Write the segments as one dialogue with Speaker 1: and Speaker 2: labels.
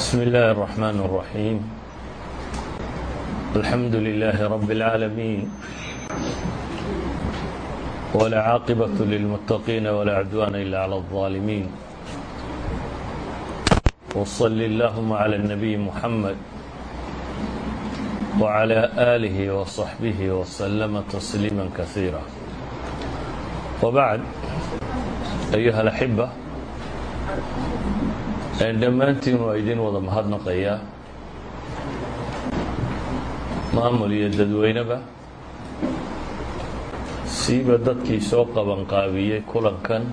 Speaker 1: بسم الله الرحمن الرحيم الحمد لله رب العالمين ولا عاقبة للمتقين ولا عدوان إلا على الظالمين وصل اللهم على النبي محمد وعلى آله وصحبه وسلم تسليما كثيرا وبعد أيها الأحبة dhammaantiin waa idin wada mahadnaqayaa maamul iyo dadweyneba siiba dadkii soo qabanqaabiyey kulankan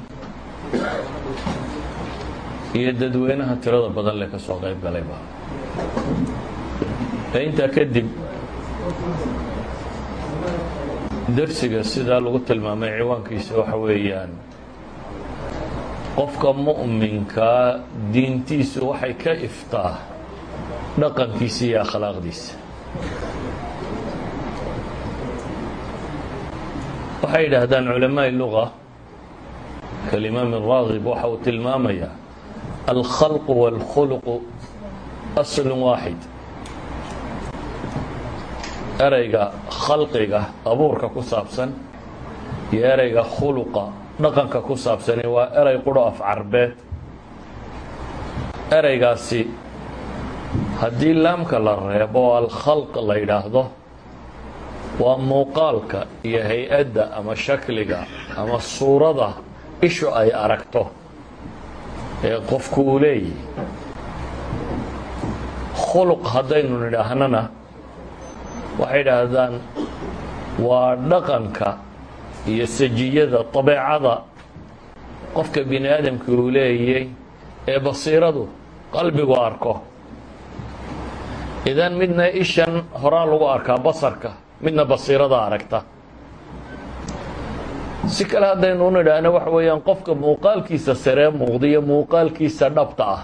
Speaker 1: iyo dadweynaha tirada badan leh ka soo qayb galayba intaa kadib darsiga sidaa lagu tilmaamay ciwaankiisa waxa weeyaan qofka mu'minkaa diintiisu waxay ka iftaa dhaqankiisa iyo akhlaaqdiisa. Waxay yidhaahdaan culamaaءi luga kalimaam raagib waxa uu tilmaamayaa alkhalqu wاlkhuluqu aslu waaxid ereyga khalqiga abuurka ku saabsan iyo ereyga khuluqa dhaqanka ku saabsani waa erey quro af carbeed. Ereygaasi haddii laamka la reebo oo alkhalq la yidhaahdo waa muuqaalka iyo hay'adda ama shakliga ama suurada ishu ay aragto ee qofku uu leeyahy khuluq haddaynu nidhaahnana waxay idhaahdaan waa dhaqanka iyo sajiyada dabeecada qofka bini aadamka uu leeyay ee basiiradu qalbigu arko. Idan midna ishan horaa lagu arkaa basarka midna basiirada aragta. Si kale haddaynu u nidhaahno waxa weeyaan qofka muuqaalkiisa saree muuqda iyo muuqaalkiisa dhabta ah.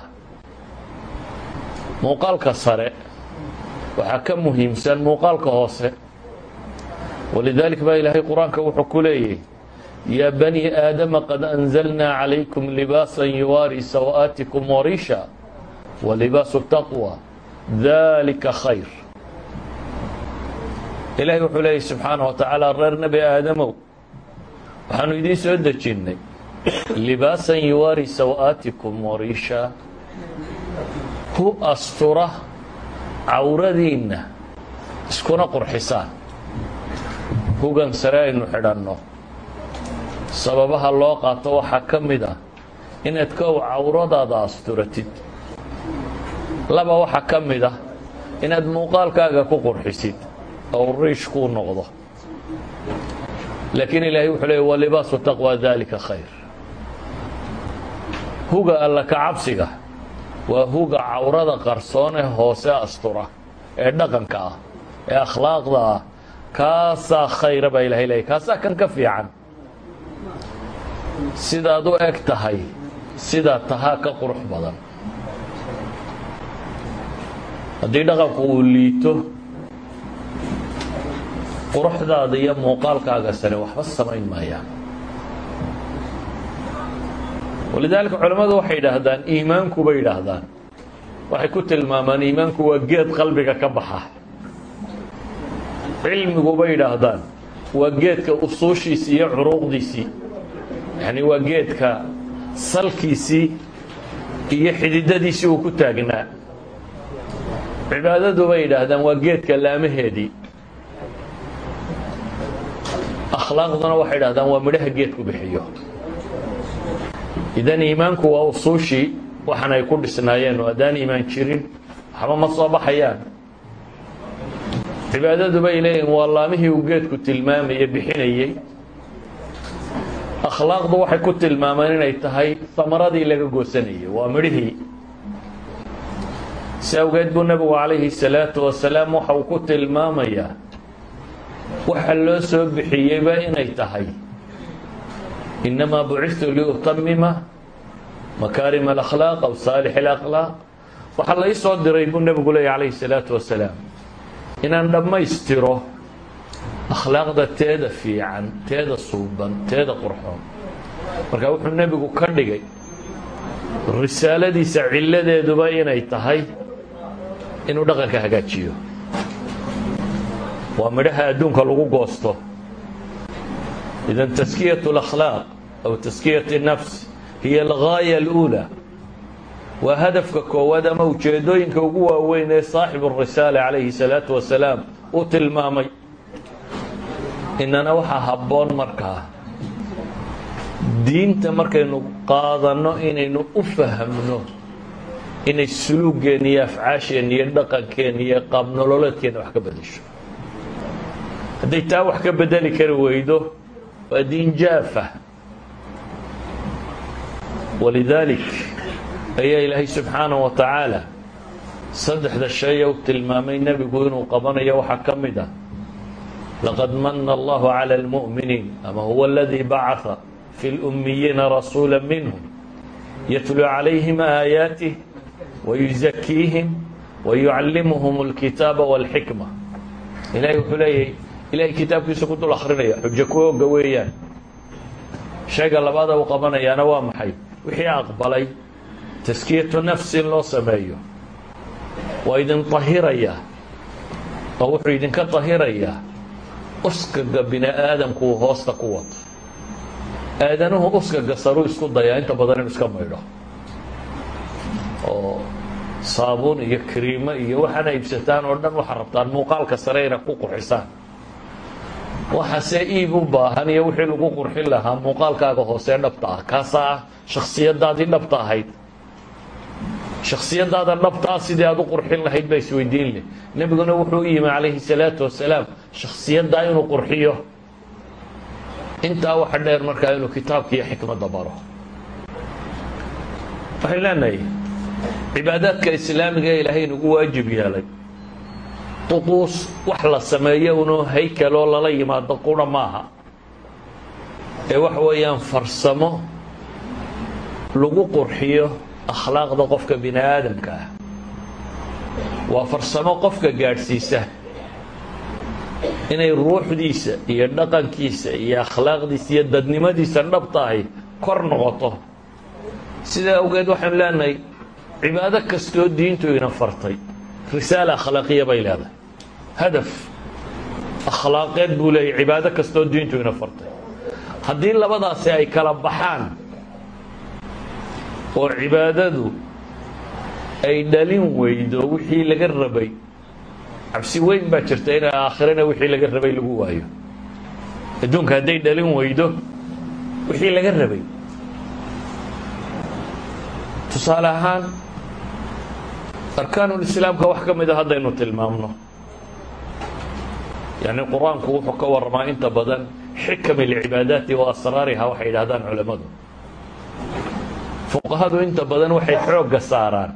Speaker 1: Muuqaalka sare waxaa ka muhiimsan muuqaalka hoose ولذلك baa ilaahay qur-aanka wuxuu ku leeyahy yaa bني aadama qad أنزلnaa عalayكم لباasا yuwaarي sawآaتiكم وrisha وlibaaس التaqوى ذalika khayr ilahay wuxuu leeyay subxaanaه وataعaalى reer nebi aadamow waxaanu idiin soo dejinnay libaasan yuwaari sawآaتiكum وrisha hu astura cawradiinna iskuna qurxisaan hugan sare aynu xidhanno. Sababaha loo qaato waxaa ka mid ah inaad kow cawradaada asturatid laba waxaa ka mid ah inaad muuqaalkaaga ku qurxisid oo riish kuu noqdo. Laakiin ilaahay wuxuu leey wa libaasu taqwa dalika khayr. Huga alla ka cabsiga waa huga cawrada qarsoon ee hoose astura ee dhaqanka ah ee akhlaaqda ah kaasaa khayra baa ilahay leeyay kaasaa kan ka fiican. Sidaad u eg tahay sidaa tahaa ka qurux badan. Haddii dhaqanku uu liito quruxdaada iyo muuqaalkaaga sare waxba samayn maayaan walidaalika culammadu waxay yidhaahdaan iimaanku bay yidhaahdaan. Waxay ku tilmaamaan iimaanku waa geed qalbiga ka baxa cilmigu bay yidhaahdaan. Waa geedka usuushiisii iyo curuuqdiisii yacni waa geedka salkiisii iyo xididadiisii uu ku taagnaa. Cibaadadu bay yidhaahdaan waa geedka laamaheedii. Akhlaaqduna waxay yidhahdaan waa midhaha geedku bixiyo. Idan iimaanku waa usuushii waxan ku dhisnaayeen oo haddaan iimaan jirin waxba ma cibaadadu bay leeyihiin waa laamihii uu geedku tilmaamaya bixinayey akhlaaqdu waxay ku tilmaamaan inay tahay samaradii laga goosanayay waa midhihii. Si awgeed buu nebigu calayhi salaatu wasalaam waxa uu ku tilmaamayaa waxa loo soo bixiyeyba inay tahay innamaa bucitu liutamima makaarim alakhlaaq aw saalix alakhlaaq waxaa la ii diray buu nebigu leeyay calayhi salaatu wasalaam inaan dhammaystiro akhlaaqda teeda fiican teeda suuban teeda qurxoon marka wuxuu nebigu ka dhigay risaaladiisa cilladeeduba inay tahay inuu dhaqanka hagaajiyo waa midhaha adduunka lagu goosto idan taskiyaة اlأkhlaaq aw taskiyaة الnafs hiya algaaya اlأulى waa hadafka koowaad ama ujeedooyinka ugu waaweyn ee saaxibu الrisaala calayhi الsalaaةu wasalaam uu tilmaamay inana waxaa habboon markaa diinta markaynu qaadanno inaynu u fahamno inay suluugeenna iyo afcaasheenna iyo dhaqankeenna iyo qaabnololeedkeenna wax ka bedesho hadday taa wax ka bedeli kari weydo waa diin jaafa walidaalik ayaa ilaahay subxaanaه wa tacaala saddexda shay u tilmaamay nebigu inuu qabanayo waxaa ka mid ah laqad mana allahu calى اlmuؤminiin ama huwa aladii bacaa fi اlأmiyiina rasuula minhum yatluu calayhim aayaatih wayuzakiihim wayucallimuhum اlkitaaba wاlxikma ilahay wuxuu leeyahy ilahay kitaabkiisa ku dul akrinaya xujo ku oga weeyaan shayga labaada uu qabanayaana waa maxay wixii aqbalay taskiyatu nafsi in loo sameeyo. Waa idin tahirayaa oo wuxuu idinka tahirayaa uskaga bini aadamku uu hoosta ku wato aadanuhu uskaga saruu isku dayaa inta badan inu iska maydho. Oo saabuun iyo kariimo iyo waxaana iibsataan oo dhan waxaa rabtaan muuqaalka sare ina ku qurxisaan. Waxaase iib u baahan iyo wixii lagu qurxin lahaa muuqaalkaaga hoosee dhabta ah. Kaasaa ah shaksiyadaadii dhabta ahayd shaksiyadaada dhabta ah sidii aad u qurxin lahayd baa isweydiin leh nebiguna wuxuu u yimi calayhi salaatu wasalaam shaksiyaddaa inuu qurxiyo. Intaa waxa dheer markaa inuu kitaabka iyo xikmadda baro. Waxaan leenahay cibaadaadka islaamiga ee ilaahay nagu waajib yeelay duquus wax la sameeyo unoo haykaloo lala yimaado qura maaha. Ee waxa weeyaan farsamo lagu qurxiyo akhlaaqda qofka bini aadamka ah. Waa farsamo qofka gaadhsiisa. Inay ruuxdiisa iyo dhaqankiisa iyo akhlaaqdiisa iyo dadnimadiisa dhabtahay kor noqoto. Sidaa awgeed waxaanu leenahay cibaado kastoo diintu ina fartay risaala akhlaaqiya bay leedahay. Hadaf akhlaaqeed buu leeyahy cibaado kastoo diintu ina fartay. Haddii labadaasi ay kala baxaan oo cibaadadu ay dhalin weydo wixii laga rabay. Cabsi weyn baa jirta in aakhirana wixii laga rabay lagu waayo. Adduunka hadday dhalin weydo wixii laga rabay. Tusaale ahaan arkaanulislaamka wax ka mida haddaynu tilmaamno. Yani qur'aanku wuxuu ka warramaa inta badan xikam alcibaadaati wa asraariha waxay yidhahdaan culammadu fuqahadu inta badan waxay xoogga saaraan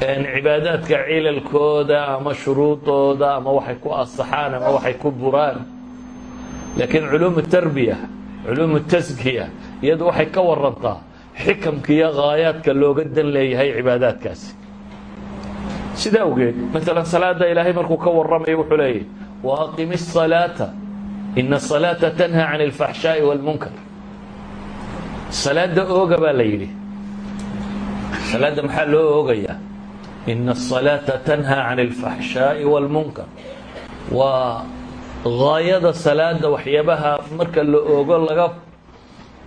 Speaker 1: cibaadaadka cilalkooda ama shuruudooda ama waxay ku asaxaan ama waxay ku buraan laakiin culuum tarbiya culuum taskiya iyadu waxay ka warantaa xikamka iyo haayaadka looga dan leeyahay cibaadaadkaasi sida awgeed maalan salaada ilaahay markuu ka warramayo wuxuu leeyahy wa aqimi الصalaata ina الصalaata tanha can اlfaxshaaءi wاlmunkar salaada ooga baa la yidhi salaadda maxaa loo oogayaa ina الصalaata tanha can اlfaxshaaءi wاlmunkar waa gaayada salaada waxyaabaha marka la oogo laga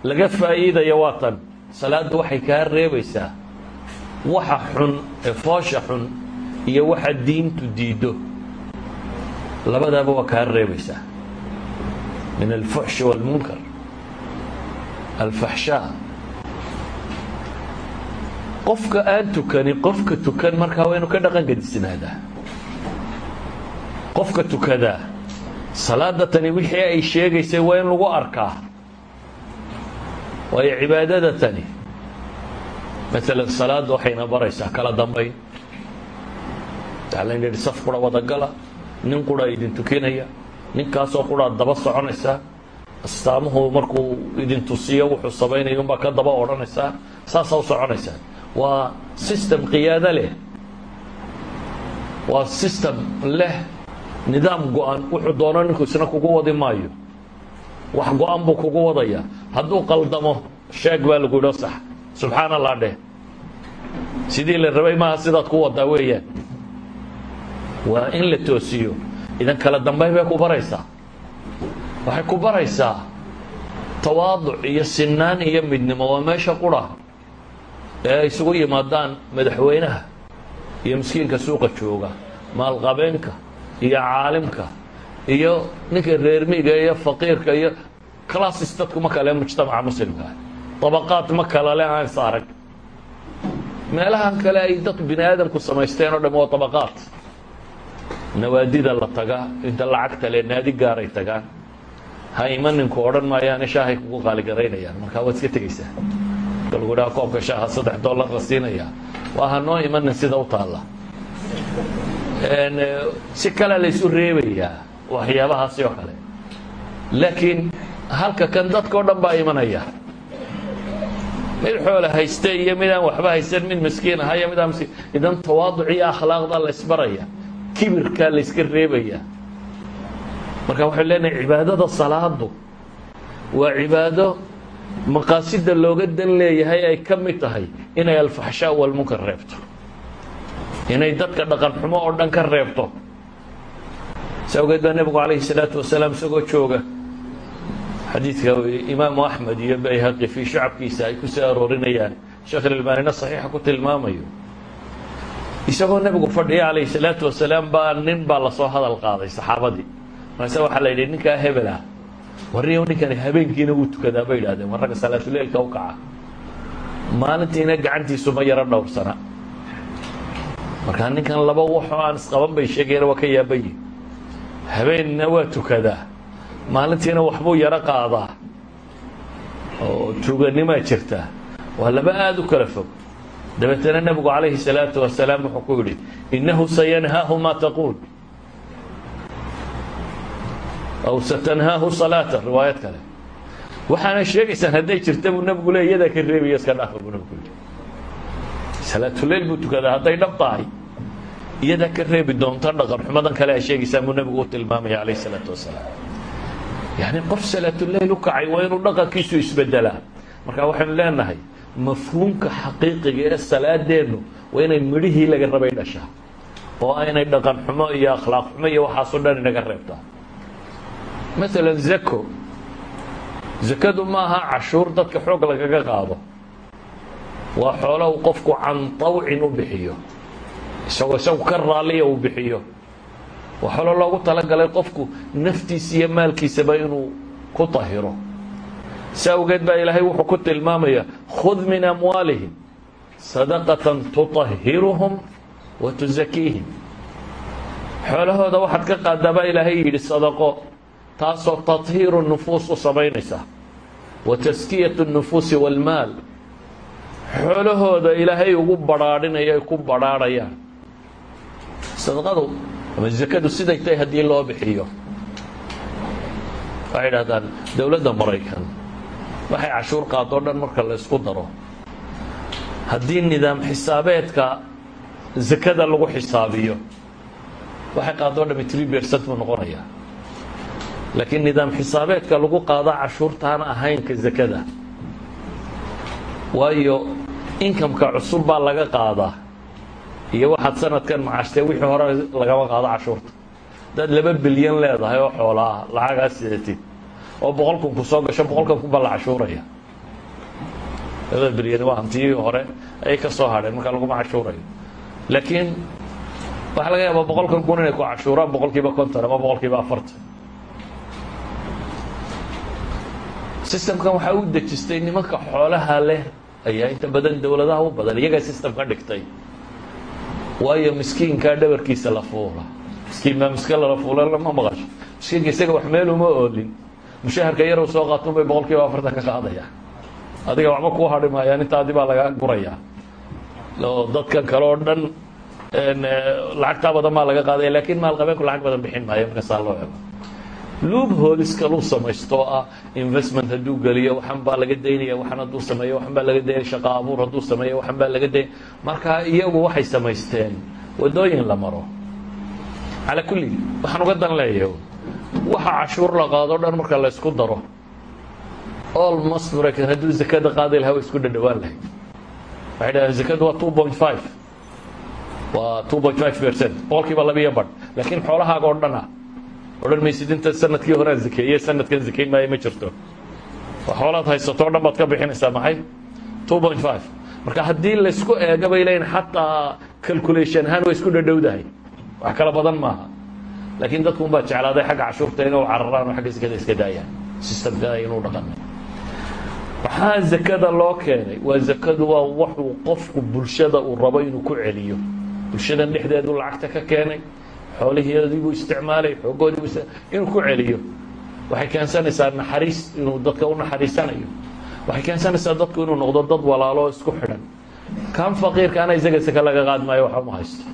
Speaker 1: laga faa'iidayo waa tan salaaddu waxay kaa reebaysaa waxa xun ee foosha xun iyo waxa diintu diiddo labadaaba waa kaa reebaysaa min alfuxshi wاlmunkar alfaxshaa qofka aan tukani qofka tukan markaa waa inu ka dhaqan gadisnaadaa qofka tukadaa salaada wixii ay sheegaysay waa in lagu arkaa. Waayo cibaadada tani maalan salaadda waxayna baraysaa kala dambayn waxaa layna yidhi saf qura wadagala nin qura idin tukinaya ninkaasoo quraad daba soconaysaa astaamuhu markuu idin tusiyo wuxuu samaynaya unbaa ka daba odhanaysaa saasaa u soconaysaa. Waa system qiyaado leh. Waa system leh nidaam go-an. Wuxuu doono ninku isna kugu wadi maayo. Wax go-an buu kugu wadaya. Hadduu qaldamo sheeg baa lagu yidho sax subxaan allah dheh. Sidii la rabay maaha sidaad ku wadaa weeyaan. Waa in la toosiyo. Idan kala dambayn bay ku baraysaa waxay ku baraysaa tawaaduc iyo sinaan iyo midnimo. Waa meesha qura ee ay isugu yimaadaan madaxweynaha iyo miskiinka suuqa jooga maalqabeenka iyo caalimka iyo ninka reermiga iyo faqiirka iyo classes dadku ma kale mujtamaca muslimka. Dabaqaad ma kala le aan is meelahan kale ay dad bini aadamku samaysteen oo dham waa dabaqaad nawaadida la tagaa inta lacagta le naadi gaaray tagaan ha imaninku odhan maayaane shaahay kugu qaaligaraynayaan markaa waad iska tegaysaa marka lagu dhaha koobka shaaha saddex dollar la siinayaa waa ha noo imanin sida u taalla. Si kale la isu reebayaa waxyaabahaasi oo kale. Laakiin halka kan dadka o dhan baa imanaya. Mid xoola hayste iyo mid aan waxba haysan mid miskiin aha iyo mid aan miskiin idan tawaaduc iyo akhlaaqda la isbaraya. Kibirkaa la iska reebaya marka waxaynu leenahay cibaadada salaadu waa cibaado maqaasida looga dan leeyahay ay ka mid tahay inay alfaxshaa walmunkar reebto. Inay dadka dhaqan xumo oo dhan ka reebto. Si awgeed baa nebigu calayhi salaatu wasalaam isagoo jooga. Xadiidka imaamu axmed iyo bayhaqi fii shacabkiisa ay ku soo aroorinayaan. Sheekh ilbaanina saxiixa ku tilmaamayo. Isagoo nebigu fadhiya calayhi salaatu wasalaam baa nin baa la soo hadal qaaday saxaabadii markaase waxaa la yidhi ninkaa hebel ah. Warniyow ninkani habeenkiina wuu tukadaa bay yidhahdeen. War ragga salaatuleilka u kaca. Maalintiina gacantiisu ma yaro dhowrsana markaa ninkan laba waxoo aan isqaban bay sheegayeen waa ka yaabayi habeenna waa tukadaa maalintiina waxbuu yaro qaadaa. Oo tuganimaa jirta. Waa laba aada u kala fog. Dabeetana nebigu calayhi salaatu wasalaam wuxuu ku yidhi innahu sayanhaahu maa taquul aw satanhaahu salaata riwaayad kale. Waxaana sheegaysaan hadday jirta buu nebigu le iyadaa ka reebaya iska dhaafa buu nebigu yidhi. Salaatuleil buu tukadaa hadday dhab tahay iyadaa ka reebi doonta dhaqan. Xumadan kale a sheegaysaan buu nebigu u tilmaamaya calayhi salaatu wasalaam. Yacni qof salaatuleil u kacay waa inuu dhaqankiisu isbedelaa. Marka waxaynu leenahay mafhuumka xaqiiqiga ee salaadeennu waa inay midhihii laga rabay dhashaa oo aynay dhaqan xumo maalan zako zakadu ma aha cashuur dadka xoog lagaga qaado. Waa xoolo uu qofku can tawcin u bixiyo. Isagoo isagu ka raaliya uu bixiyo. Waa xoolo loogu talagalay qofku naftiisa iyo maalkiisaba inuu ku tahiro. Si awgeed baa ilaahay wuxuu ku tilmaamaya khud min amwaalihim sadaqatan tutahiruhum wa tusakiihim xoolahooda waxaad ka qaadaa baa ilaahay yidhi sadaqo taasoo tahiiru nufuus u samaynaysa wa taskiyatu nufuusi walmaal xoolahooda ilaahay ugu badhaadhinaya ay ku badhaadhayaan. Sadaqadu ama zakadu siday tahay haddii loo bixiyo. Waxay idhahdaan dowladda maraykan waxay cashuur qaadoo dhan marka la ysku daro. Haddii nidaam xisaabeedka zakada lagu xisaabiyo waxay qaadoo dhami tree percent buu noqonayaa laakiin nidaam xisaabeedka lagu qaado cashuurtaana ahayn ka zakada. Waayo inkamka cusub baa laga qaadaa iyo waxaad sanadkan macaashtee wixii hore lagama qaado cashuurta. Haddaad laba bilyan leedahay oo xoola ah lacagaa sidatid oo boqol kun ku soo gasho boqolkan kun baa la cashuuraya. Labada bilyan waa hantiyihii hore ayay ka soo hadheen markaa laguma cashuurayo. Laakiin waxaa laga yaabaa boqolkan kun inay ku cashuuraan boqol kiiba konton ama boqol kiiba afartan sistamkan waxaa u dejistay nimanka xoolaha leh ayaa inta badan dowladaha u badan iyagaa sistam ka dhigtay. Waayo miskiinkaa dhabarkiisa la fuula. Miskiin baa miska lala fuula lama maqasho. Miskiinka isaga wax meel uma oolin. Mushaharka yarow soo qaatun bay boqol kiiba afartan ka qaadayaan. Adiga waxba kuu hadhi maayaan intaadi baa lagaa gurayaa. Oo dadkan kale oo dhan lacagtaa badan baa laga qaadaya laakiin maalqabeenku lacag badan bixin maayo marka saa loo ego luub hoolis kaluu samaysto oo ah investment hadduu geliyo waxan baa laga daynaya waxan hadduu sameeyo waxan baa laga daynaya shaqa abuur hadduu sameeyo waxan baa laga daynaya marka iyagu waxay samaysteen waddooyin la maro. Calaa kulli waxaan uga dan leeyahay waxa cashuur la qaado dhan marka la ysku daro. Almost maraykan hadduu zakada qaadi lahaa way isku dhadhawaan lahayd. Waxay dhahdeen zakadu waa two point five. Waa two point five percent. Boqolkiiba labiyo badh laakiin xoolahaaga oo dhan ah odhan maysid inta sannadkii horean zakeeye sanadkan zakayn maayo ma jirto. Waa xoolaad haysato o dhan baad ka bixinaysaa maxay? Two point five. Marka haddii laysku eega bay leeyihiin xataa calculation ahaan way isku dhadhowdahay. Wax kala badan maaha. Laakiin dadku unbaa jeclaaday xagga cashuurta inuu cararaan oo xagga zakada iska daayaan. Systemka inuu dhaqanay. Maxaa zakada loo keenay. Waa zakadu waa waxuu qofku bulshada uu rabo inuu ku celiyo. Bulshadan dhexdeedu lacagta ka keenay xoolihiibuu isticmaalay xoogoodiibu inuu ku celiyo. Waxay keensanaysaa naxariis inuu dadka u naxariisanayo. Waxay keensanaysaa dadku inuu noqdo dad walaalo isku xidhan. Kan faqiirkaana isaga saka laga qaadi maayo waxba ma haysto.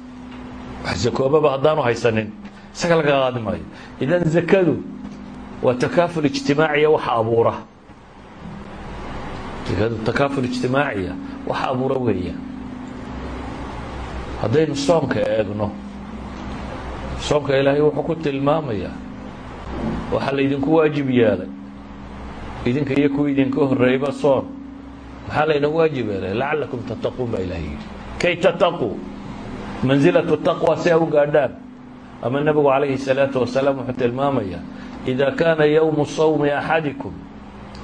Speaker 1: Wax zakoobaba haddaanu haysanin isaga laga qaadi maayo. Idan zakadu waa takaaful ijtimaaciya waxa abuura. Zakadu takaaful ijtimaaciya waxa abuura weeya. Haddaynu soomka eegno soomka ilaahay wuxuu ku tilmaamayaa. Waxaa laydinku waajib yeelay. Idinka iyo kuwa idinka horreeyba soon. Maxaa laynagu waajib yeelay? Lacalakum tattaquun baa ilahay yidhi. Kay tattaquu mansilatu taqwa si a u gaadhaan. Ama nebigu calayhi salaatu wasalaam wuxuu tilmaamayaa idaa kaana yowmu sawmi axadikum.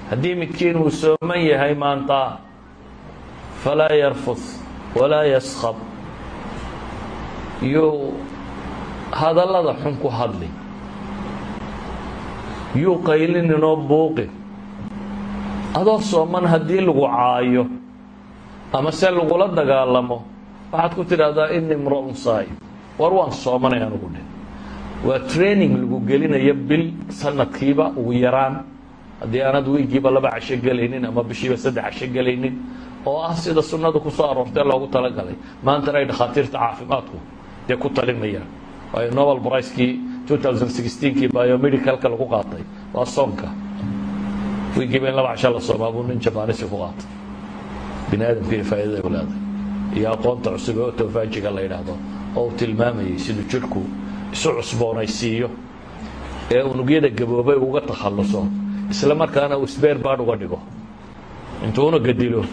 Speaker 1: Haddii midkiin uu sooman yahay maanta falaa yarfud walaa yaskab yuu hadallada xun ku hadli. Yuu qaylininoo buuqin adoo sooman haddii lagu caayo ama se lagula dagaalamo waxaad ku tidhaahdaa ini mra-un saa'im war waan soomanay anugu dhe waa training lagu gelinayo bil sanadkiiba ugu yaraan. Haddii aanad wiigiiba laba casho gelaynin ama bishiiba saddex casho gelaynin oo ah sida sunnadu ku soo aroortee loogu talagalay. Maantana ay dhakhaatiirta caafimaadku dee ku talinayaan nobel bricekii kii biomedicalka lagu qaatay. Waa soonka. Wiigiiba in laba casho la nin jabaanisi ku qaatay. Bini aadamkiina faaidada u leeday iyo aqoonta cusub ee otofaajiga la yidhaahdo oo uu tilmaamayay siduu jidhku isu cusboonaysiiyo ee unugyada gaboobay uga takhalluso isla markaana uu baad uga dhigo. Intuu unuga dilo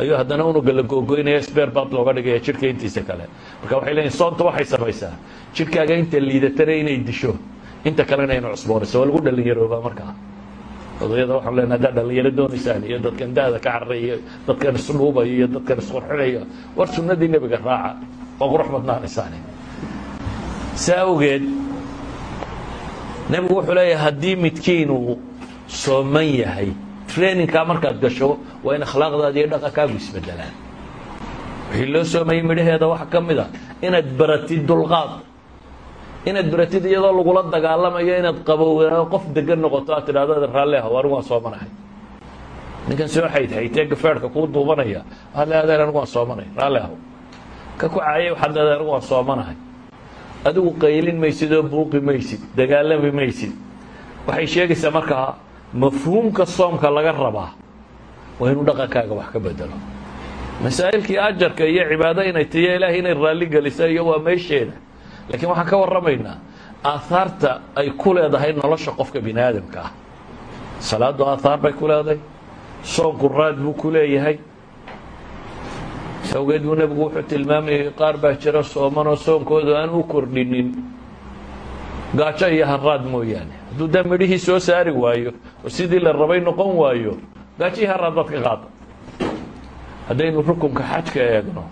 Speaker 1: ayuu haddana unuga la googoynaya sbeer baad looga dhigaya jidhka intiisa kale. Marka waxay leeyiin soonta waxay samaysaa. Jidhkaaga inta liidatana inay disho inta kalena ina cusboonayso waa lagu dhalinyaroobaa markaa odayada waxaan leenahay haddaad dhalinyaro doonaysaan iyo dadkan da-da ka carray iyo dadkan isdhuubaya iyo dadkan isqurxinaya war sunnadii nebiga raaca oo qurux badnaanaysaane saa awgeed nebigu wuxuu leeyahay haddii midkiin uu sooman yahay trainingkaa markaad gasho waa in akhlaaqdaada iyo dhaqankaagu isbedelaan wixii loo soomayay midhaheeda waxaa ka mid a inaad baratid dulqaad. Inaad baratid iyadoo lagula dagaalamayo inaad qabowaa qof degan noqoto aad tidhahdo raalli ah anigu waan soomanahay ninkan soo xayd xaytee gafeerhka kuu duubanaya waxaad leedahay anigu waan soomanay raalli ah ka ku caayay waxaad leedahay anigu waan soomanahay adigu qaylin maysid oo buuqi maysid dagaalami maysid. Waxay sheegaysaa markaa mafhuumka soomka laga rabaa waa inuu dhaqankaaga wax ka bedelo masaa'ilkii ajarka iyo cibaado inay tiyo ilaahay inay raalli geliso iyo waa meesheeda. Laakiin waxaan ka warramaynaa aahaarta ay ku leedahay nolosha qofka bini aadamka ah. Salaaddu aahaar bay ku leedahay soonku raad buu ku leeyahay. Awgeed buu nebigu wuxuu tilmaamayay qaar baa jira soomanoo soonkoodu aan u kordhinin. Gaajo iyo haraad mooyaane hadduu daa midhihii soo saari waayo oo sidii la rabay noqon waayo gaajo iyo haraad baad ka qaada haddaynu rukunka xajka eegno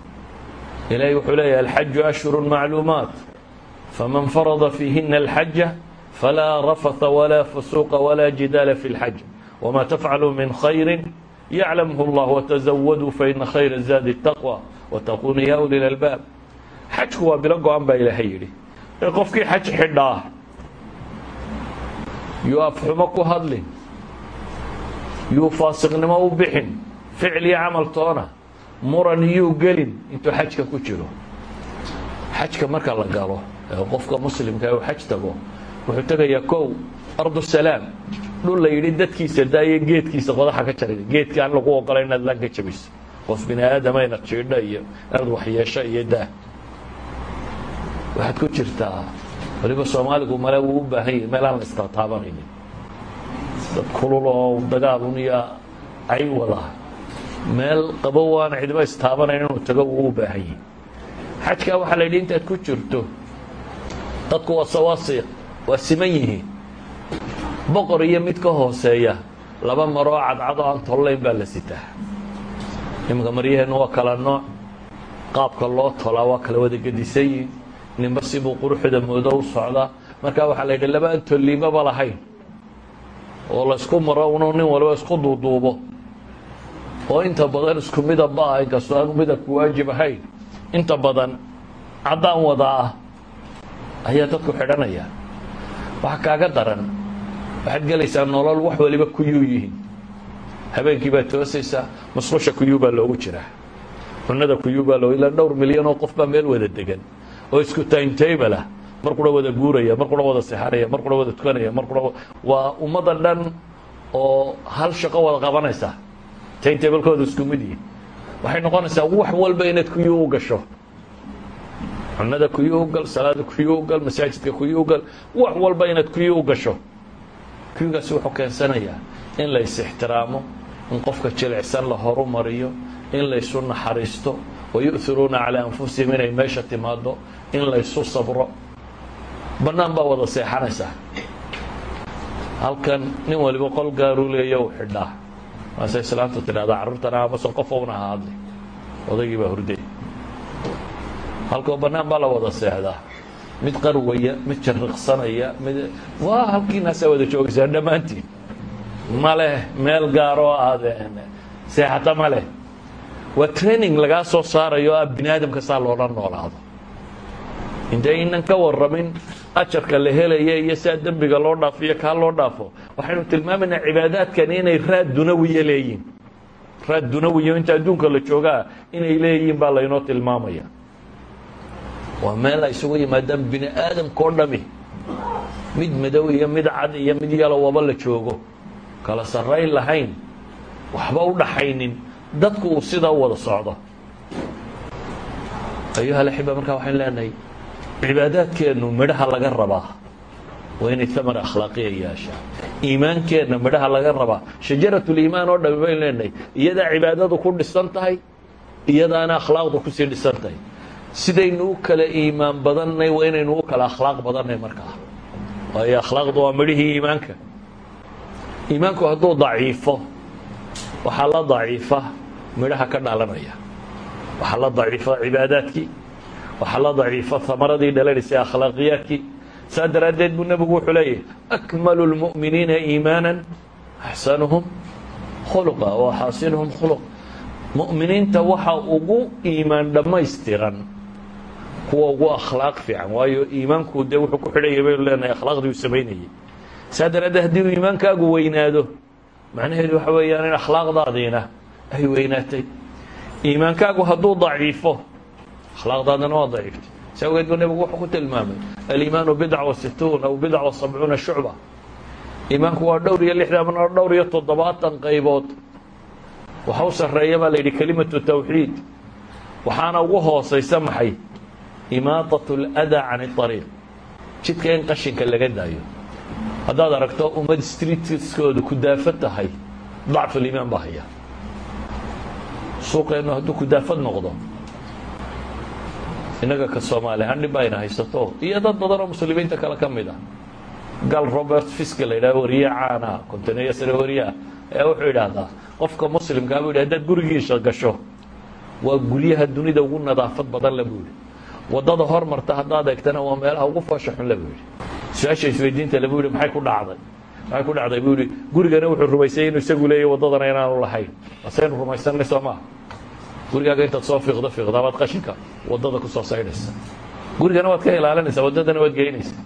Speaker 1: ilaahay wuxuu leeyahay alxaju ashhuru macluumaat faman farada fiihina alxaja falaa rafatha walaa fusuuqa walaa jidaala fi اlxaj wma tafcaluu min khayri yaclamhu اllah wtazawaduu faina khayra zaadi الtaqwى wataquunu ya uli lalbaab xajku waa bilo go-an baa ilaahay yidhi ee qofkii xaj xidhaa yuu afxumo ku hadlin. Yuu faasiqnimo u bixin. Ficil iyo camal toona. Muran yuu gelin intuu xajka ku jiro. Xajka marka la galo ee qofka muslimka uu xaj tago wuxuu tegayaa kow ardu salaam. Dhul la yidhi dadkiisa daayo geedkiisa qodaxa ka jaray geedka aan lagu ogola inaad laan ka jabiso qof bini aadama inaad jiidho iyo inaad waxyeesho iyo daa. Waxaad ku jirtaa waliba soomaaligu male wuu u baahan yahay meel aan la istataabanaynin dad kulul oo dagaalun iyo ay wada meel qabow aan cidiba istaabanayn inuu tago uu u baahan yahi xajkaa waxaa la intaad ku jirto dadku waa sawaasiq waa siman yihiin. Boqor iyo mid ka hooseeya laba maroo cadcad aan tollayn baa la sitaa iminka maryaheennu waa kala nooc qaabka loo tolaa waa kala wada gedisan yihiin ninba sibuu quruxda moodo u socdaa markaa waxaa la yidhi laba aan tolliimaba lahayn. Oo laysku maro unu nin waliba isku duuduubo. Oo inta badan isku midabba ah inkastoo aanu midabku waajib ahayn. Inta badan caddaan wada ah. Ayaa dadku xidhanaya. Waxa kaaga daran waxaad gelaysaa nolol wax waliba kuyuu yihiin. Habeenkii baad toosaysaa musqusha kuyuu baa loogu jiraa. Cunada kuyuu baa loo ilaa dhowr milyan oo qof baa meel wada degan oo isku timetable ah. Mar qura wada guuraya mar wada sexanaya mar wada tukanaya mar waa ummadda dhan oo hal shaqo wada qabanaysa. Timetablekooda isku mid yihiin waxay noqonaysaa wax walba inaad kuyuu gasho. Cunada kuyuu ugal salaada kuyuu ugal masaajidka kuyuu ugal wax walba inaad kuyuu gasho. Kuyugaasi wuxuu keensanayaa in la ixtiraamo in qofka jilicsan la horumariyo in laysu naxariisto wayu'iruuna calaa anfusihim inay meesha timaado in laysu sabro. Bannaan baa wada seexanaysaa. Halkan nin waliba qol gaaruu leeya u xidhaa. Maase islaamtu tidhahdaa carruurtana amaso qof una ha hadli. Odaygii baa hurday. Halkoo bannaan baa la wada seexdaa. Mid qarwaya mid jariqsanaya mid waa halkiinaasaa wada joogaysaa dhammaantiin. Ma leh meel gaaroo aadeen seexata ma leh. Waa training lagaa soo saarayo ah bini aadamka saa loola noolaado intaynan ka warramin ajarka la helaya iyo saa dembiga loo dhaafo iyo kaa loo dhaafo waxaynu tilmaamaynaa cibaadaadkani inay raad dunawiya leeyihiin raad dunawiya inta adduunka la joogaa inay leeyihiin baa laynoo tilmaamaya. Waa meel ay isugu yimaadaan bini aadamkao dhami. Mid madow iyo mid cad iyo mid yalowaba la joogo. Kala sarrayn lahayn waxba u dhaxaynin dadku uu sidaa wada socdo. Ayuha alaxiba markaa waxaynu leenahay cibaadaadkeennu midhaha laga rabaa waa inay tamar akhlaaqiya yeeshaa iimaankeenna midhaha laga rabaa. Shajaratuliimaan oo dhami baynu leenahay iyadaa cibaadadu ku dhisan tahay iyadaana akhlaaqdu ku sii dhisan tahay. Sidaynu u kala iimaan badannay waa inaynu u kala akhlaaq badannay markaa waayo akhlaaqdu waa midhihii iimaanka. Iimaanku hadduu daciifo waxaa la daciifa midhaha ka dhalanaya. Waxaa la daciifa cibaadaadkii waxaa la daciifa amaradii dhalanaysay akhlaaqiyaadkii saa daraaddeed buu nebigu wuxuu leeyahy akmalu lmu'miniina iimaana axsanuhum khuluqa wa xaasinuhum khuluq. Mu'miniinta waxa ugu iimaan dhammaystiran kuwa ugu akhlaaq fiican. Waayo iimaanku dee wuxuu ku xidhaya baynu leenahay akhlaaqdii uu samaynayay. Saa daraaddeed haddii uu iimaankaagu weynaado macnaheedu waxa weeyaan in akhlaaqdaadiina ay weynaatay. Iimaankaagu hadduu daciifo akhlaaqdaadana waa daciiftay si awgeed buu nebigu wuxuu ku tilmaamay alimaanu bidc wa situun aw bidc wa sabcuuna shucba. Iimaanku waa dhowr iyo lixda ama dhowr iyo toddobaatan qaybood. Waxa u sarreeya baa la yidhi kelimatu tawxiid. Waxaana ugu hoosaysa maxay? Imaatat اlada can اariiq jidka in qashinka laga daayo. Haddaad aragto ummad streetskoodu kudaafa tahay dacfu limaan baa haya. Suuqeennu hadduu kudaafad noqdo innaga ka soomaali handhi ba ayna haysato. Iyo dad badan oo muslimiinta kale ka mid ah gal robert fiske la yidhaha wariye caana kontaneeya sare wariyeah ayaa wuxuu yidhaahdaa qofka muslimkaa buu yidhi hadaad gurigiisa gasho waa guryaha dunida ugu nadaafad badan le buu yidhi. Waddada hormarta haddaad eegtana waa meelaha ugu foosha xun buu yidhi. Su'aasha isweydiinta le buu yidhi maxay ku dhacday? Maxay ku dhacday? buu yidhi. Gurigana wuxuu rumaysay inuu isagu leeyahy waddadana inaanu lahayn. Asaynu rumaysanay soo maa gurigaaga intaad soo fiiqdo fiiqdaa waad qashinka waddada kusoo saydhaysa gurigana waad ka ilaalinaysaa waddadana waad geynaysaa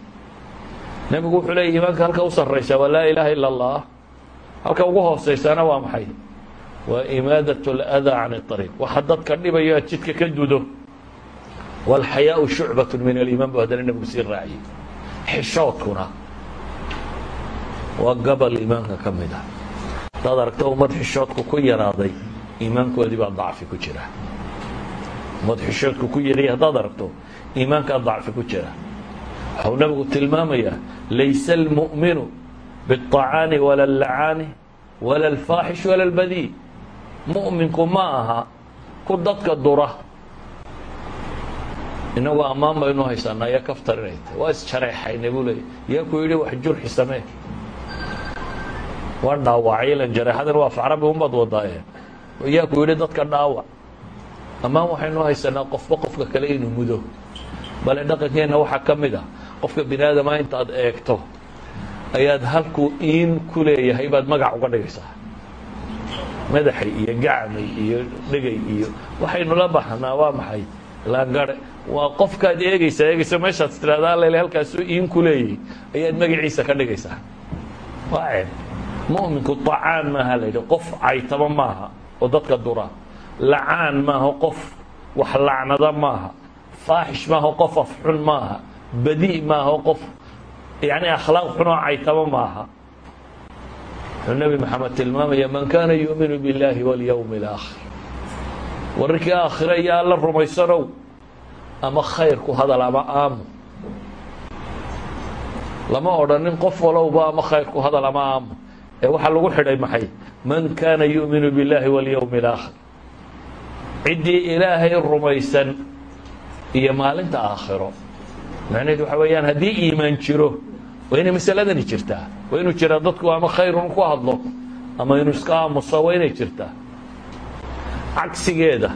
Speaker 1: nebigu wuxuu leeya iimaanka halka u sarraysa waa laa ilaaha ila allah halka ugu hooseysaana waa maxay waa imaadat اlأdaa can الطariiq waxa dadka dhibayo aad jidka ka dudo wاlxayaaءu shucbaة min aliimaan bu haddana nebigu sii raaciyey xishoodkuna waa gabal iimaanka ka mid ah haddaad aragto ummad xishoodku ku yaraaday iimaankoodii baa dacfi ku jira ummad xishoodku ku yaray haddaad aragto iimaankaa dacfi ku jira waxau nabigu tilmaamayaa laysa اlmuؤminu bالطacaani wala اllacaani wala اlfaaxish wala اlbadii mu'minku ma aha ku dadka dura inagu ammaan baynu haysanaa iyo kaftar inay tahay waa isjareexayna buu leeyay yaa ku yidhi wax jurxi samee waa dhaawacay ilan jareexadan waa facrabi unbaad wadaaye yaa ku yidhi dadka dhaawac ammaan waxaynu haysanaa qofba qofka kale inuu mudo. Bale dhaqankeenna waxaa ka mid ah qofka bini aadama intaad eegto ayaad halkuu iin ku leeyahay baad magac uga dhigaysaa. Madaxay iyo gacmay iyo dhegay iyo waxaynu la baxnaa waa maxay? Laangare waa qofkaad eegaysaa eegaysa meeshaad tiraahdaa lele halkaasuu iin ku leeyahay. Ayaad magaciisa ka dhigaysaa. Waa ceeb. Mu'minku طacaan maaha la yidhi qof caytaba maaha oo dadka dura. Lacaan maaha qof wax lacnada maaha. Faaxish maaha qof afxun maaha. Badi maaha qof yani akhlaaq xunoo caytaba maaha. Wuxuu nebi maxamed tilmaamaya man kaana yu'minu biاllahi walyowmi اlaakhir wararkii aakhire iyo alla rumaysanow ama khayr ku hadal ama aamu. Lama odhanin qof walowba ama khayr ku hadal ama aamu. Ee waxaa lagu xidhay maxay man kaana yu'minu biاllahi walyowmi اlaakhir ciddii ilaahay rumaysan iyo maalinta aakhiro. Macnaheedu waxa weeyaan haddii iimaan jiro waa inay masaladani jirtaa. Waa inuu jiraa dadku ama khayrun ku hadlo ama inuu iska aamuso waa inay jirtaa. Cagsigeeda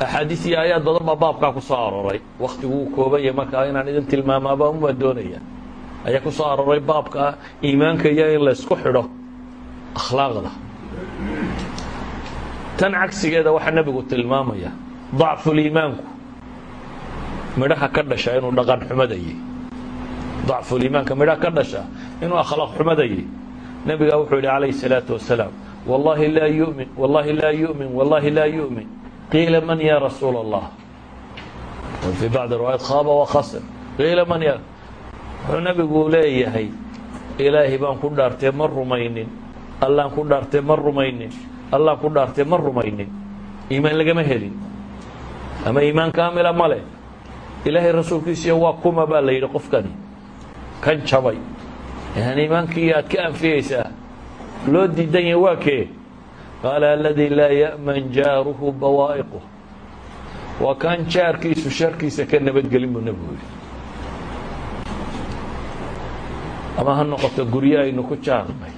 Speaker 1: axaadiis iyo aayaad badan baa baabkaa ku soo aroray waktigu uu kooban yahay markaa inaan idin tilmaamaaba uma doonaya. Ayaa ku soo aroray baabka iimaanka iyo in la ysku xidho akhlaaqda. Tan cagsigeeda waxaa nebigu tilmaamaya dacfuliimaanku midhaha ka dhasha inuu dhaqan xumadayay. Dacfuliimaanka midhaha ka dhasha inuu akhlaaq xumadayay. Nebigaa wuxuu yihi calayhi الsalaatu wasalaam wallahi laa yumin wallahi laa yumin wallahi laa yumin. Qiila man ya rasuula allah fii bacdi riwaayat khaaba wakhasir qiila man ya wuxuu nebigu leeyahay ilaahay baan ku dhaartee ma rumaynin allaan ku dhaartee ma rumaynin allah ku dhaartee ma rumaynin iimaan lagama helin. Ama iimaan kaamila ma leh. Ilaahay rasuulkiisiiya waa kuma baa la yidhi qofkani. Kan jabay. Yani iimaankii aad ka anfiyeysaa loo diidan yahay waa kee? Qaala aladii laa ya'man jaaruhu bawaa'iquh. Waa kan jaarkiisu sharkiisa ka nabadgelin buu nebigu yidhi. Ama ha noqoto guryo aynu ku jaarnay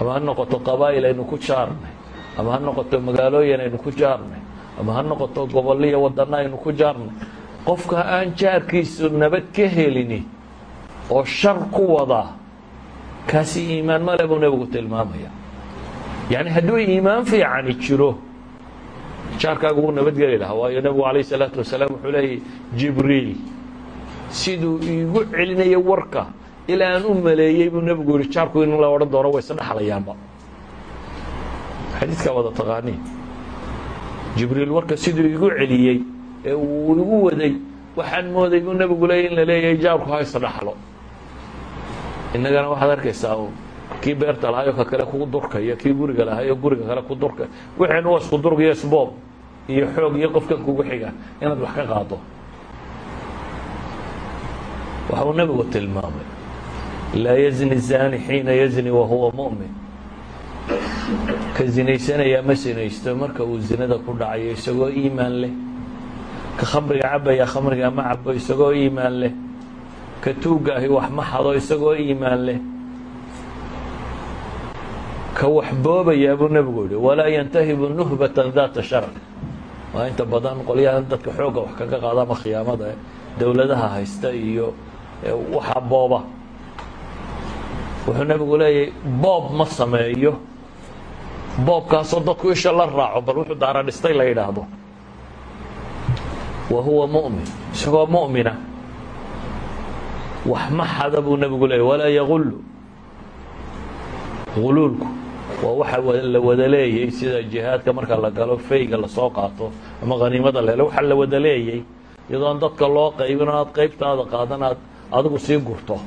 Speaker 1: ama ha noqoto qabaa'il aynu ku jaarnay. Ama ha noqoto magaalooyin aynu ku jaarnay. Ama ha noqoto gobolliyo waddanno aynu ku jaarnay. Qofka aan jaarkiisu nabad ka helini oo shar ku wadaa kaasi iimaan male buu nebigu tilmaamaya. Yacni hadduu iimaan fiicani jiro jaarkaagu wuu nabadgeli lahaa. Waayo nebigu calayh isalaatu wasalaam wuxuu leeyahy jibriil siduu iigu celinayo warka ilaa u maleeyey buu nebigu yihi jaarku in la odhan doono way isdhexlayaanba xadiidkaa wada taqaaniin jibriil warka siduu igu celiyey ee uu igu waday waxaan mooday buu nebigu leeyay in la leeyahay jaarku ha isdhaxlo innagana waxaad arkaysaa kii beerta lahaayoo ka kale kugu durkaya kii guriga lahaayoo guriga kale ku durkay waxaynu isku durg iyo isboob iyo xoog iyo qofkan kugu xiga inaad wax ka qaado waxa uu nebigu tilmaamay laa yazni zani xiina yazni wa huwa mu'min ka zinaysanayaa ma sinaysto marka uu zinada ku dhacayo isagoo iimaan leh ka khamriga cabaya khamriga ma cabo isagoo iimaan leh ka tuugga ahi wax ma xado isagoo iimaan leh ka wax boobayaa buu nebigu yihi walaa yantahibu nuhbatan daata sharc waa inta badan qolyahan dadka xoogga wax kaga qaada ama khiyaamada dowladaha haysta iyo waxa booba wuxuu nebigu leeyahay boob ma sameeyo. Boobkaasoo dadku isha la raaco bal wuxuu daara dhistay la yidhaahdo. Wa huwa mu'min isagoo mu'mina. Wax ma xada buu nebigu leeyahy walaa yagullu guluulku waa waxa la wada leeyay sida jihaadka marka la galo fayga la soo qaato ama khaniimada la helo waxa la wada leeyay. Iyadoon dadka loo qaybin o aad qaybtaada qaadan aad adigu sii gurto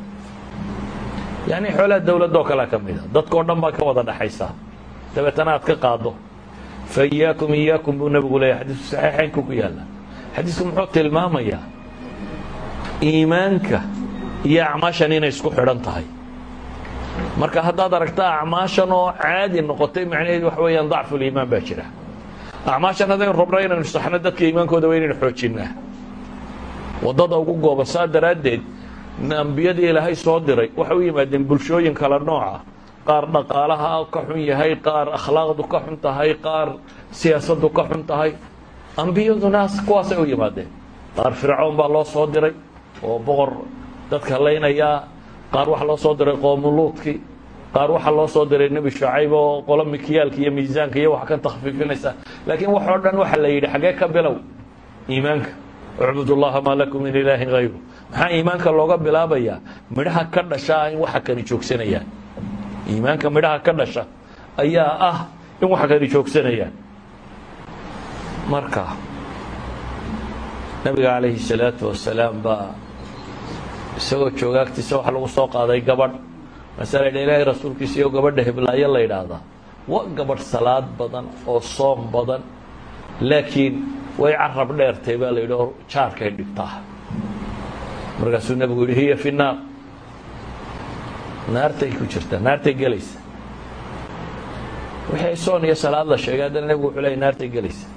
Speaker 1: yacni xoolaha dowladoo kalea ka mid a dadkao dhan baa ka wada dhexaysa dabeetana aad ka qaado. Fa iyaakum iyaakum buu nebigu leeyahy xadiisku saxiixeynku ku yaalla. Xadiisku muxuu tilmaamayaa iimaanka iyo acmaashan inay isku xidhan tahay. Marka haddaad aragta acmaashan oo caadi noqotay macnaheedu waxa weeyaan dacfuliimaan baa jira. Acmaashan haddaynu rabno inaynu saxno dadka iimaankooda waa inaynu xoojinnaa waddada ugu gooban saa daraaddeed ambiyadii ilaahay soo diray waxay u yimaadeen bulshooyin kala nooca qaar dhaqaalaha ka xun yahay qaar akhlaaqdu ka xun tahay qaar siyaasaddu ka xun tahay. Ambiyaduna kuwaasay u yimaadeen. Qaar fircoon baa loo soo diray oo boqor dadka laynayaa qaar waxaa loo soo diray qoomuluudkii qaar waxaa loo soo diray nebi shucayb oo qolo mikiyaalka iyo miisaanka iyo wax ka takhfiifinaysa. Laakiin wax oo dhan waxa la yidhi xaggee ka bilow iimaanka. Ucbud ullaha maa lakum min ilaahin hayru maxaa iimaanka looga bilaabayaa midhaha ka dhashaa in waxa kani joogsanayaan iimaanka midhaha ka dhasha ayaa ah in waxa kani joogsanayaan marka nabiga calayhi salaatu wasalaam baa isagoo joogaagtiisa waxa lagu soo qaaday gabadh. Masala ilaahay rasuulkiisa iyo gabadha heblaayo la yidhaahdaa waa gabadh salaad badan oo soom badan laakiin way carab dheertay baa la yidhi jaarkay dhibtaa markaasuu nebigu yihi hiya fi naar naartay ku jirtaa naartay gelaysa. Wixii soon iyo salaad la sheegay haddana nebigu wuxuu leeyay naartay gelaysa.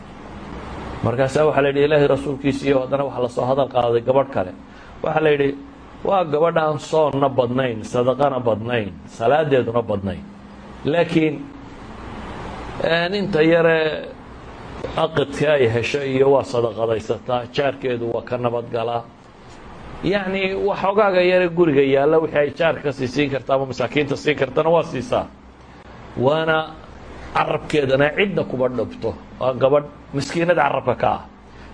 Speaker 1: Markaasaa waxaa la yidhi ilaahay rasuulkiisiiyo haddana waxaa la soo hadal qaaday gabadh kale. Waxaa la yidhi waa gabadh soonna badnayn sadaqana badnayn salaadeeduna badnayn. Laakiin inta yare aqidka ay hesho iyo waa sadaqadaysataa jaarkeedu waa ka nabadgalaa yacni waxoogaaga yare guriga yaalla wixii ay jaarka ka sii siin karta ama masaakiinta siin kartana waa siisaa. Waana carabkeedana cidna kuba dhabto. Waa gabadh miskiinada carabka ka ah.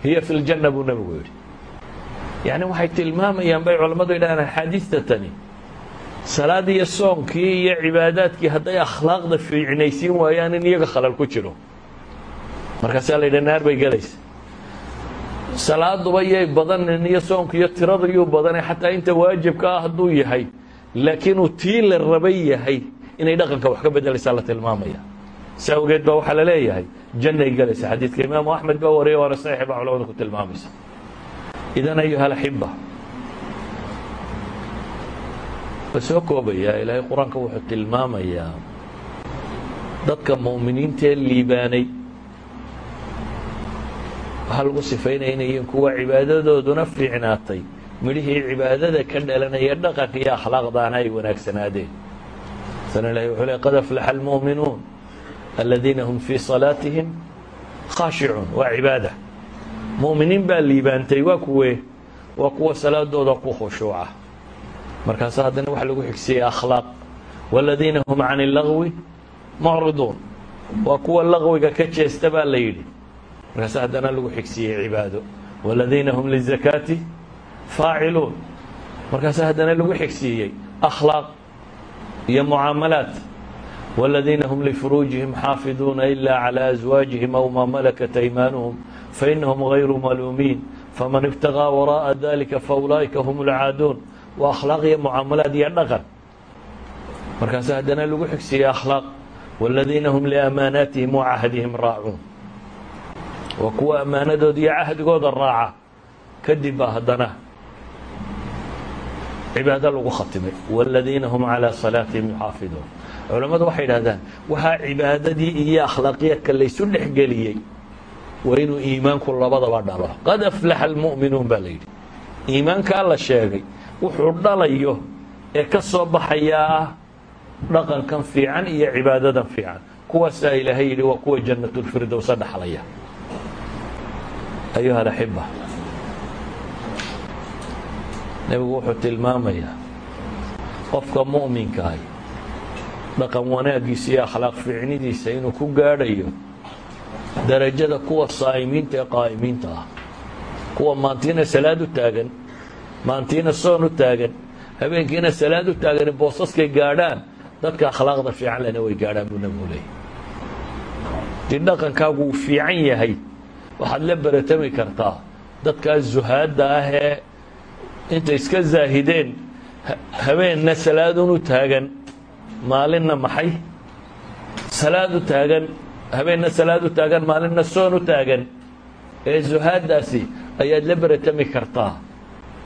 Speaker 1: Hiya fi ljanna buu nebigu yidhi. Yacni waxay tilmaamayaan bay culammadu yidhahdaan axaadiista tani salaad iyo soonkii iyo cibaadaadkii hadday akhlaaqda fiicnaysiin waayaan in iyaga khalal ku jiro. Markaasaa la yidhi naar bay gelaysa salaaduba yay badanin iyo soonku iyo tirada yuu badanay xataa inta waajibka ah hadduu yahay. Laakiinuu tii la rabay yahay inay dhaqanka wax ka bedelaysaa la tilmaamaya. Si awgeed baa waxaa la leeyahay jannay gelaysa xadiidka imaamu axmed baa wariyay waana saxiix baa culamadu ku tilmaamaysa. Idan ayuha alaxiba waa soo koobayaa ilaahay qur'aanka wuxuu tilmaamayaa dadka mu'miniintaee liibaanay waxaa lagu sifaynaya inay yihiin kuwa cibaadadooduna fiicnaatay. Midhihii cibaadada ka dhalanaya dhaqanka iyo akhlaaqdaana ay wanaagsanaadeen. Sana ilahi wuxuu le qad aflaxa almu'minuun aladiina hum fii salaatihim khaashicuun waa cibaada. Mu'miniin baa liibaantay waa kuwe waa kuwa salaadooda ku khushuuca. Markaasa haddana waxa lagu xigsiiyey akhlaaq. Waladiina hum can illagwi mucriduun. Waa kuwa laqwiga ka jeesta baa la yidhi markaasa haddana lagu xigsiiyey cibaado waladiina hum lizakaati faaciluun markaasa haddana lagu xigsiiyey akhlaaq iyo mucaamalaat والذين هم لفروجهم حافظون إلا على أزواجهم أو ما ملكت أيمانهم فإنهم غير ملومين فمن ابتغى وراء ذلك فأولئك هم العادون وأخلاق معاملات يدغن مركز هدنا لغو حكسي أخلاق والذين هم لأماناتهم وعهدهم راعون وكوا أمانة دي عهد قود الراعة كدب هدنا عبادة لغو ختمه والذين هم على صلاتهم يحافظون culammadu waxay idhahdaan waxaa cibaadadii iyo akhlaaqiyadka laysu dhexgeliyey waa inuu iimaanku labadaba dhalo qad aflaxa almu'minuun baa la yidhi iimaankaa la sheegay wuxuu dhalayo ee ka soo baxayaa ah dhaqankan fiican iyo cibaadadan fiican kuwaasaa ilaahay yidhi waa kuwa jannatulfirdowsa dhaxlaya ayuha alaxiba nebigu wuxuu tilmaamayaa qofka mu'minkaah dhaqan wanaaggiisa iyo akhlaaq fiicnidiisa inuu ku gaadhayo darajada kuwa saa'imiinta ee qaa'imiinta ah kuwa maantiina salaad u taagan maantiina soon u taagan habeenkiina salaad u taagan boosaskay gaadhaan dadka akhlaaqda fiican lena way gaadhaan buu nabigu leeyay dii dhaqankaagu uu fiican yahay waxaad la beratami kartaa dadkaas zuhaadda ah ee intay iska zaahideen habeenna salaadun u taagan maalinna maxay? Salaad u taagan habeenna salaad u taagan maalinna soon u taagan ee zuhaaddaasi ayaad la beratami kartaa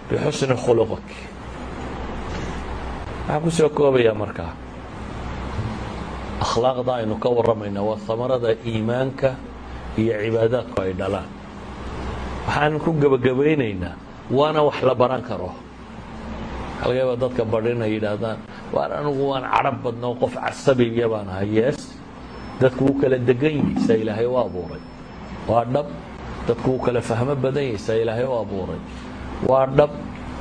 Speaker 1: bixusni khuluqik. Waxaan ku soo koobayaa markaa. Akhlaaqda aynu ka warramaynaa waa hamarada iimaanka iyo cibaadaadku ay dhalaan. Waxaan ku gebagabaynaynaa waana wax la baran karo. Yaabaa dadka badhin ay yidhaahdaan waan anigu waan cadhab badnoo qof casabiya baan ahay yees dadku wuu kala degan yihiisa ilaahay u abuuray. Waa dhab dadku wuu kala fahmo badan yahaysa ilaahay u abuuray. Waa dhab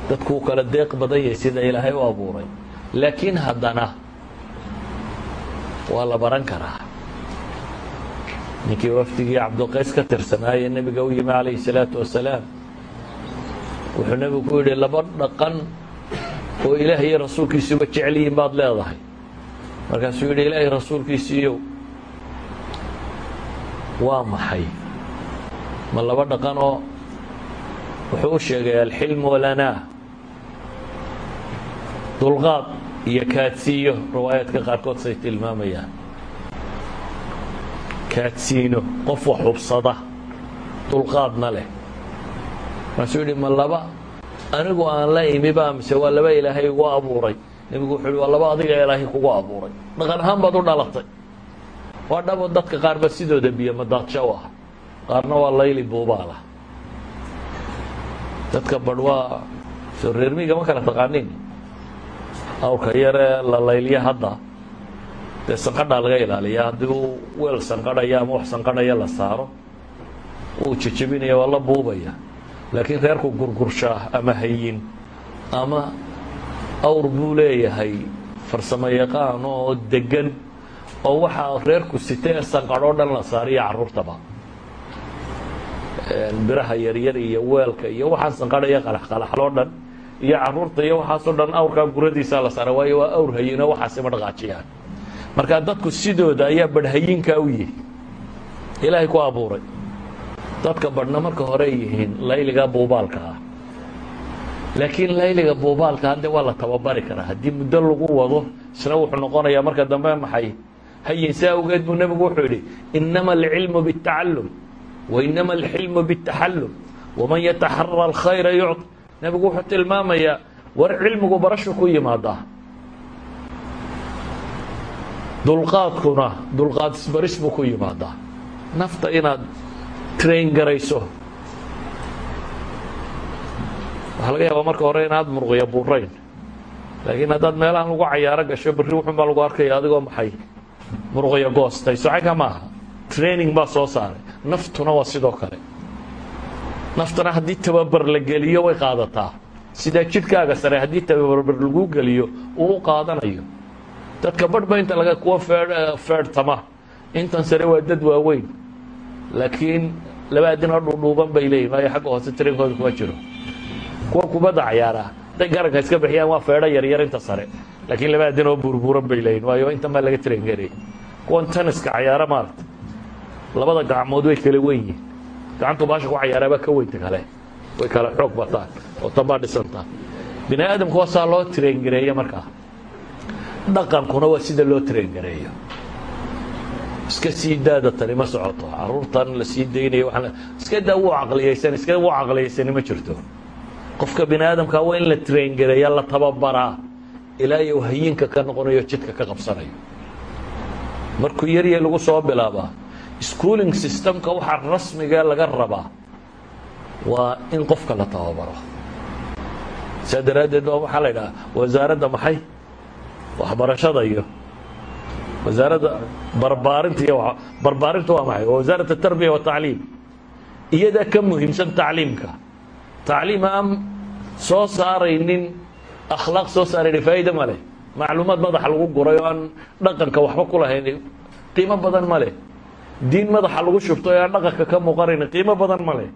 Speaker 1: dadku wuu kala deeq badan yahay sida ilaahay u abuuray. Laakiin haddana waa la baran karaa ninkii wafdigii cabdulqays ka tirsanaaye nebiga u yimi calayhi salaatu wasalaam wuxuu nebigu ku yidhi laba dhaqan oo ilaah iyo rasuulkiisuba jecel yihiin baad leedahay. Markaasuu yidhi ilaahay rasuulkiisiiyow waa maxay? Ma laba dhaqan oo wuxuu u sheegay alxilm walanaa dulqaad iyo kaadsiiyo. Riwaayaadka qaarkood say tilmaamayaan kaadsiino qof wax hubsada dulqaadna leh. Markaasuu yidhi ma laba anigu aan la imiba mise waa laba ilaahay igu abuuray. Nebigu wuxuu yidhi waa laba adiga ilaahay kugu abuuray. Dhaqan ahaan u dhalatay. Waa dhabo dadka qaarba sidooda biyo madaadsho u ah. Qaarna waa layli buubaalah dadka badh waa soo reermiiga ma kala taqaanin awrka yaree la layliya hadda dee sanqadhaa laga ilaaliya haddii uu weel sanqadhaya ama wax sanqadhaya la saaro wuu jejebinaya waa la buubaya. Laakiin reerku gurgurshaa ama hayin ama awr buu leeyahay. Farsamo oo degan oo waxaa reerku sita ee dhan la saariyo carruurtaba. Biraha yaryar iyo weelka iyo waxaa sanqadhaya qalaxqalaxloo dhan iyo carruurta iyo waxaasoo dhan awrkaa guradiisaa la saara waayo waa awr hayino waxaasima dhaqaajiyaan marka dadku sidooda ayaa badhhayinkaa u yihi ilaahay ku abuuray dadka badhna marka hore yihiin layliga buubaalka ah laakiin layliga buubaalka hadde waa la tababari karaa haddii muddo lagu wado isna wuxuu noqonayaa marka dambe maxay hayin si awgeed buu nebigu wuxuu yidhi inama alcilmu biاtacallum wainama alxilmu biاtaxallum waman yataxara alkhayra yucط nebigu wuxuu tilmaamayaa war cilmigu barashu ku yimaadaa dulqaadkuna dulqaad isbaris buu ku yimaadaa. Nafta inaad train garayso. Waxaa laga yaabaa marka hore inaad murqiya buurayn. Laakiin haddaad meelahan lagu cayaaro gasho berri wuxun baa lagu arkaya adigoo maxay? Murqiya goostay. Socanka maaha. Training baa soo saaray. Naftuna waa sidoo kale. Naftana haddii tababar la geliyo way qaadataa. Sidaa jidhkaaga sare haddii tababar lagu geliyo uu qaadanayo dadka badhba inta laga kuwa feedhtama intan sare waa dad waaweyn. Laakiin laba adinoo dhuudhuuban bay leeyihiin waayo xagga hoose trainkooda kuma jiro. Kuwa kubadda cayaaraa hadday garanka iska bixiyaan waa feedho yaryar inta sare. Laakiin laba adinoo burburan bay leeyihiin waayo intan baa laga train garayay kuwan taniska cayaara maarata labada gacmood way kala wen yihiin gacantu baasha ku cayaaraabaa ka weynta kale way kala xoog bataan oo tanbaa dhisantaa bini aadamku waa saa loo train gareeya markaa dhaqankuna waa sida loo train gareeyo iska sii daada tani ma socoto. Caruurtan la sii daynayo iska daa wuu caqliyaysan iska wuu caqliyaysani ma jirto. Qofka bini aadamkaa waa in la train gareeya la tababaraa ilaa iyo hayinka ka noqonayo jidka ka qabsanayo. Markuu yarya lagu soo bilaabaa schooling systemka waxaa rasmiga laga rabaa waa in qofka la tababaro. Saa daraaddeed ba waxaa la idhaha wasaaradda maxay waxbarashada iyo wasaaradda barbaarinta iyo barbaarinta waa maxay? Waa wasaarat atarbiya iyadaa ka muhiimsan tacliimka. Tacliim aan soo saaraynin akhlaaq soo saaraynin faa'iida ma leh. Macluumaad madaxa lagu guray oo aan dhaqanka waxba ku lahayn qiimo badan ma leh. Diin madaxa lagu shubto ee aan dhaqanka ka muuqanayn qiimo badan ma leh.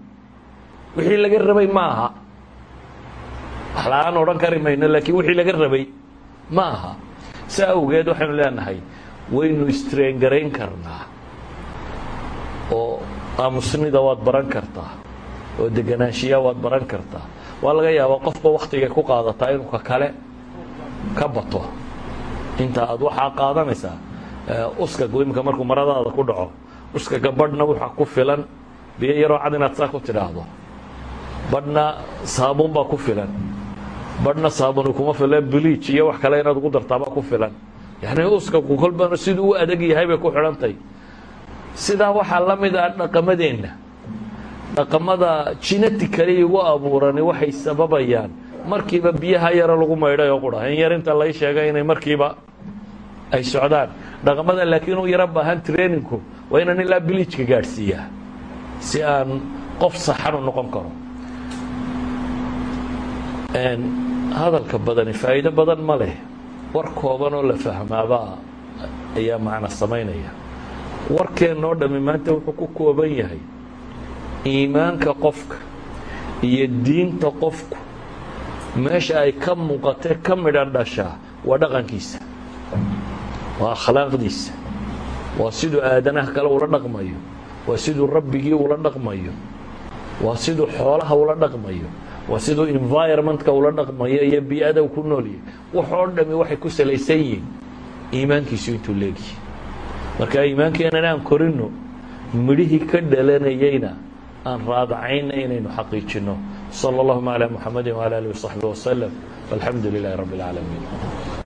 Speaker 1: Wixii laga rabay ma aha wax odhan kari mayno laakiin wixii laga rabay ma aha si awgeed waxaynu leenahay waynu istraengarayn karnaa. Oo aamusnida waad baran kartaa. Oo deganaanshiya waad baran kartaa. Waa laga yaabaa qofba waktigay ku qaadataa inuu ka kale ka bato. Inta aad waxaa qaadanaysaa uska imika markuu maradaada ku dhaco uska gabadhna waxaa ku filan. Biyo yaroo cad inaad saa ku tidhaahdo. Badhna saabuun baa ku filan badhna saabuni kuma filan biliij iyo wax kale inaad ugu dartaabaa ku filan. Yani uskaku kolbana siduu u adag yahay bay ku xidhantahy sidaa waxaa la mid ah dhaqamadeenna. Dhaqamada genetically igu abuurani waxay sababayaan. Markiiba biyaha yaro lagu maydhay oo qura in yar inta lay sheegay inay markiiba ay socdaan. Dhaqamada laakiin u yaro baahan trainingku waa inaan ilaa bilijka gaadhsiiyaa si aan qof saxan u noqon karo hadalka badani faa'iido badan ma leh. War kooban oo la fahmaaba ayaa macno samaynaya. Warkeennoo dhammi maanta wuxuu ku kooban yahay iimaanka qofka iyo diinta qofku. Meesha ay ka muuqatee ka midhan dhashaa waa dhaqankiisa waa akhlaaqdiisa waa siduu aadanaha kale ula dhaqmayo waa siduu rabbigii ula dhaqmayo waa siduu xoolaha ula dhaqmayo waa siduu environmentka ula dhaqmayo iyo bi-ada ku noolyahy waxoo dhami waxay ku salaysan yihiin iimaankiisu intuu leegyahy marka iimaankeenana aan korino midhihii ka dhalanayeyna aan raadacayna inaynu xaqiijino salى اllahuma عalى muxamadi wعalى alih وصaxbi وsلم والxamdu لilaahi رab العaalamiin